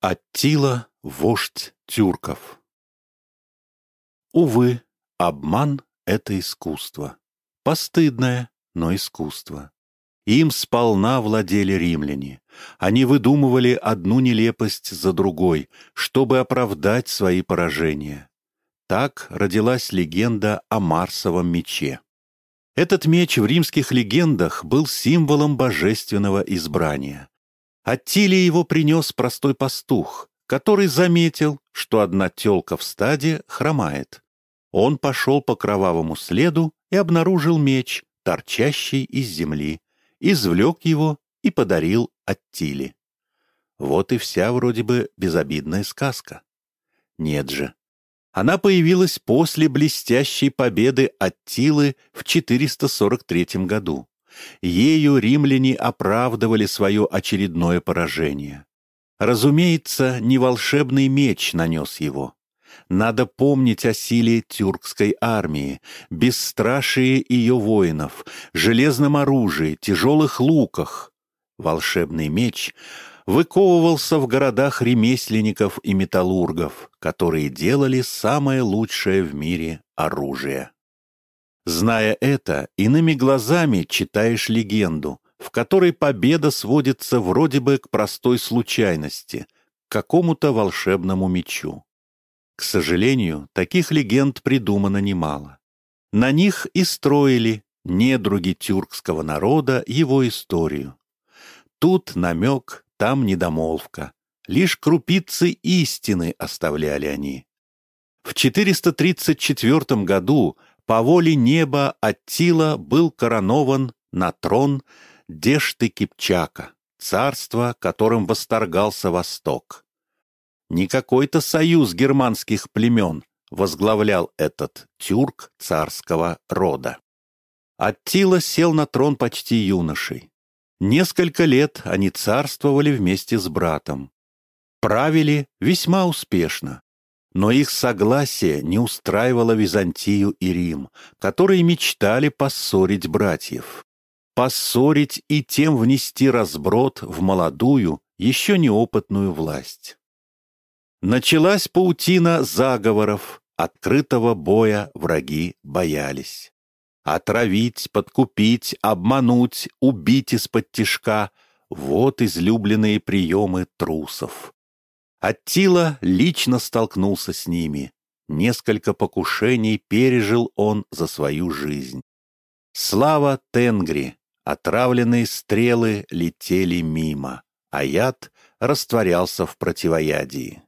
Аттила — вождь тюрков. Увы, обман — это искусство. Постыдное, но искусство. Им сполна владели римляне. Они выдумывали одну нелепость за другой, чтобы оправдать свои поражения. Так родилась легенда о Марсовом мече. Этот меч в римских легендах был символом божественного избрания. Аттиле его принес простой пастух, который заметил, что одна телка в стаде хромает. Он пошел по кровавому следу и обнаружил меч, торчащий из земли, извлек его и подарил Аттиле. Вот и вся вроде бы безобидная сказка. Нет же. Она появилась после блестящей победы Аттилы в 443 году. Ею римляне оправдывали свое очередное поражение. Разумеется, не волшебный меч нанес его. Надо помнить о силе тюркской армии, бесстрашие ее воинов, железном оружии, тяжелых луках. Волшебный меч выковывался в городах ремесленников и металлургов, которые делали самое лучшее в мире оружие. Зная это, иными глазами читаешь легенду, в которой победа сводится вроде бы к простой случайности, к какому-то волшебному мечу. К сожалению, таких легенд придумано немало. На них и строили недруги тюркского народа его историю. Тут намек, там недомолвка. Лишь крупицы истины оставляли они. В 434 году по воле неба Аттила был коронован на трон Дешты Кипчака, царство, которым восторгался Восток. Не какой-то союз германских племен возглавлял этот тюрк царского рода. Аттила сел на трон почти юношей. Несколько лет они царствовали вместе с братом. Правили весьма успешно. Но их согласие не устраивало Византию и Рим, которые мечтали поссорить братьев. Поссорить и тем внести разброд в молодую, еще неопытную власть. Началась паутина заговоров, открытого боя враги боялись. Отравить, подкупить, обмануть, убить из-под тишка — вот излюбленные приемы трусов. Аттила лично столкнулся с ними. Несколько покушений пережил он за свою жизнь. Слава Тенгри! Отравленные стрелы летели мимо, а яд растворялся в противоядии.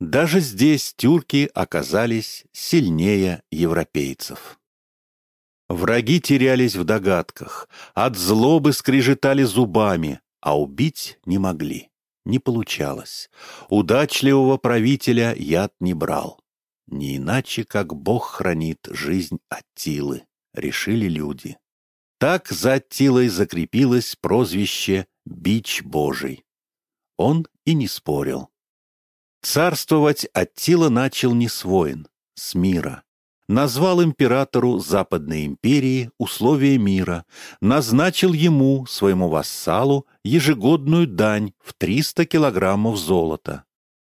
Даже здесь тюрки оказались сильнее европейцев. Враги терялись в догадках, от злобы скрежетали зубами, а убить не могли не получалось. Удачливого правителя яд не брал. Не иначе, как Бог хранит жизнь Аттилы, решили люди. Так за Аттилой закрепилось прозвище «Бич Божий». Он и не спорил. Царствовать Аттила начал не с войн, с мира назвал императору Западной империи условия мира, назначил ему, своему вассалу, ежегодную дань в 300 килограммов золота.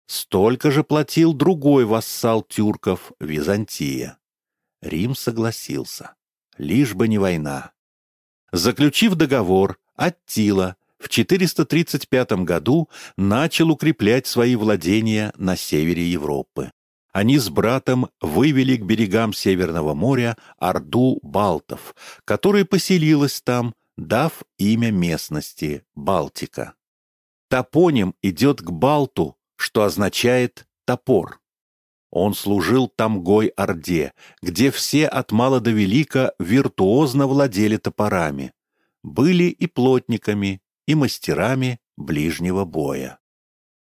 Столько же платил другой вассал тюрков, Византия. Рим согласился, лишь бы не война. Заключив договор, Аттила в 435 году начал укреплять свои владения на севере Европы они с братом вывели к берегам Северного моря орду балтов, которая поселилась там, дав имя местности Балтика. Топоним идет к Балту, что означает «топор». Он служил Тамгой-Орде, где все от мала до велика виртуозно владели топорами, были и плотниками, и мастерами ближнего боя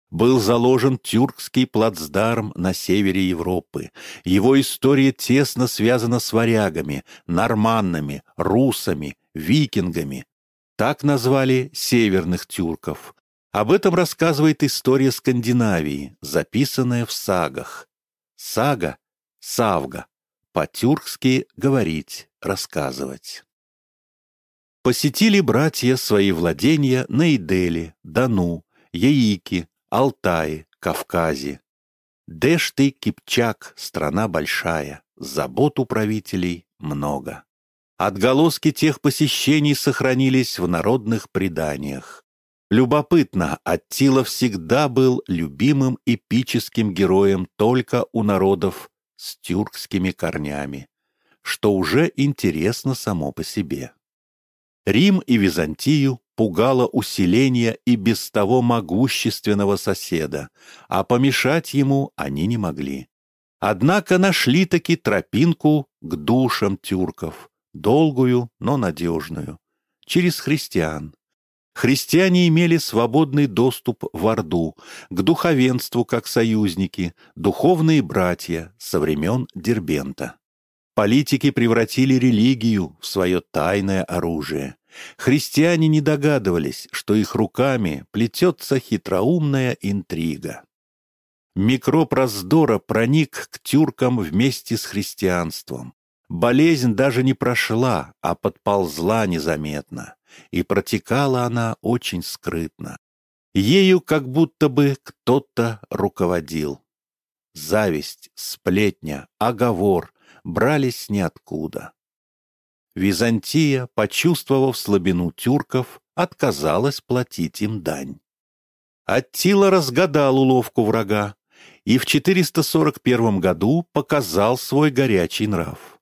был заложен тюркский плацдарм на севере Европы. Его история тесно связана с варягами, норманнами, русами, викингами. Так назвали северных тюрков. Об этом рассказывает история Скандинавии, записанная в сагах. Сага — савга, по-тюркски говорить, рассказывать. Посетили братья свои владения на Иделе, Дону, Яики, Алтае, Кавказе. Дэш ты, Кипчак, страна большая, забот у правителей много. Отголоски тех посещений сохранились в народных преданиях. Любопытно, Аттила всегда был любимым эпическим героем только у народов с тюркскими корнями, что уже интересно само по себе. Рим и Византию пугало усиление и без того могущественного соседа, а помешать ему они не могли. Однако нашли таки тропинку к душам тюрков, долгую, но надежную, через христиан. Христиане имели свободный доступ в Орду, к духовенству как союзники, духовные братья со времен Дербента. Политики превратили религию в свое тайное оружие. Христиане не догадывались, что их руками плетется хитроумная интрига. Микроб раздора проник к тюркам вместе с христианством. Болезнь даже не прошла, а подползла незаметно, и протекала она очень скрытно. Ею как будто бы кто-то руководил. Зависть, сплетня, оговор брались ниоткуда. Византия, почувствовав слабину тюрков, отказалась платить им дань. Аттила разгадал уловку врага и в 441 году показал свой горячий нрав.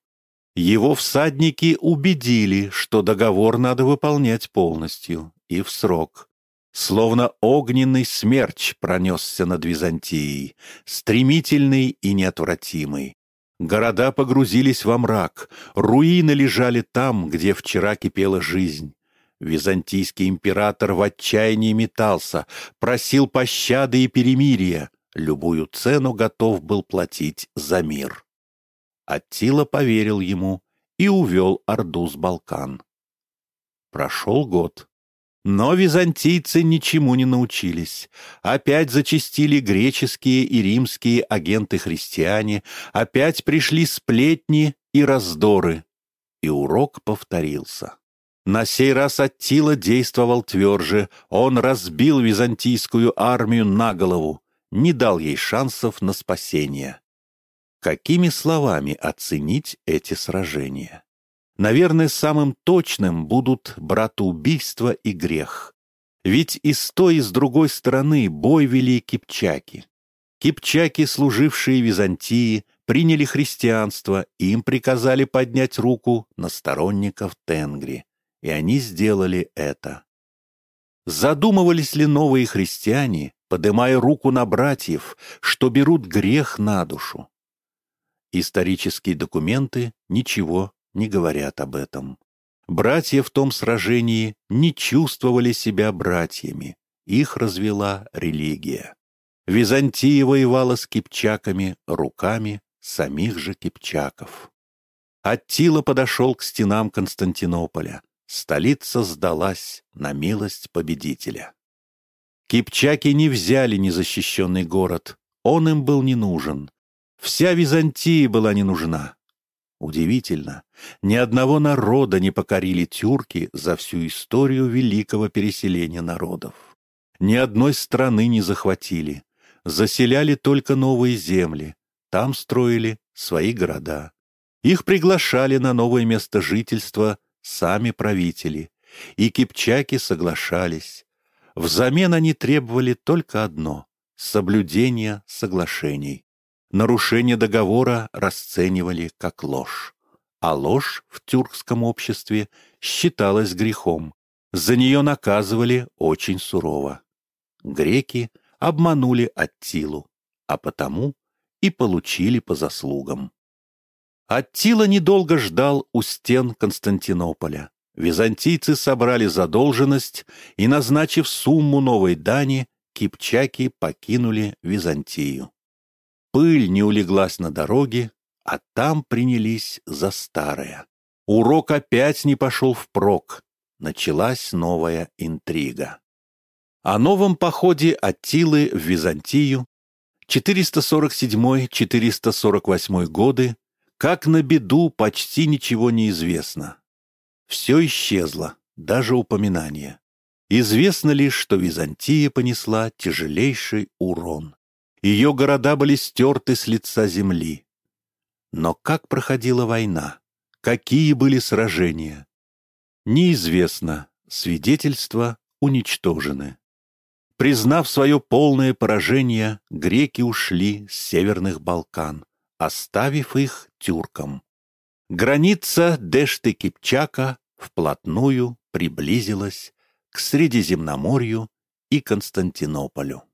Его всадники убедили, что договор надо выполнять полностью и в срок. Словно огненный смерч пронесся над Византией, стремительный и неотвратимый. Города погрузились во мрак, руины лежали там, где вчера кипела жизнь. Византийский император в отчаянии метался, просил пощады и перемирия, любую цену готов был платить за мир. Аттила поверил ему и увел Орду с Балкан. Прошел год. Но византийцы ничему не научились. Опять зачастили греческие и римские агенты-христиане, опять пришли сплетни и раздоры. И урок повторился. На сей раз Аттила действовал тверже, он разбил византийскую армию на голову, не дал ей шансов на спасение. Какими словами оценить эти сражения? Наверное, самым точным будут братоубийство и грех. Ведь и с той, и с другой стороны бой вели кипчаки. Кипчаки, служившие Византии, приняли христианство, и им приказали поднять руку на сторонников Тенгри. И они сделали это. Задумывались ли новые христиане, подымая руку на братьев, что берут грех на душу? Исторические документы ничего не говорят об этом. Братья в том сражении не чувствовали себя братьями, их развела религия. Византия воевала с кипчаками руками самих же кипчаков. Аттила подошел к стенам Константинополя. Столица сдалась на милость победителя. Кипчаки не взяли незащищенный город, он им был не нужен. Вся Византия была не нужна. Удивительно, ни одного народа не покорили тюрки за всю историю великого переселения народов. Ни одной страны не захватили. Заселяли только новые земли. Там строили свои города. Их приглашали на новое место жительства сами правители. И кипчаки соглашались. Взамен они требовали только одно — соблюдение соглашений нарушение договора расценивали как ложь. А ложь в тюркском обществе считалась грехом. За нее наказывали очень сурово. Греки обманули Аттилу, а потому и получили по заслугам. Аттила недолго ждал у стен Константинополя. Византийцы собрали задолженность и, назначив сумму новой дани, кипчаки покинули Византию. Пыль не улеглась на дороге, а там принялись за старое. Урок опять не пошел впрок. Началась новая интрига. О новом походе Аттилы в Византию 447-448 годы, как на беду, почти ничего не известно. Все исчезло, даже упоминание. Известно лишь, что Византия понесла тяжелейший урон. Ее города были стерты с лица земли. Но как проходила война? Какие были сражения? Неизвестно, свидетельства уничтожены. Признав свое полное поражение, греки ушли с северных Балкан, оставив их тюркам. Граница Дешты-Кипчака вплотную приблизилась к Средиземноморью и Константинополю.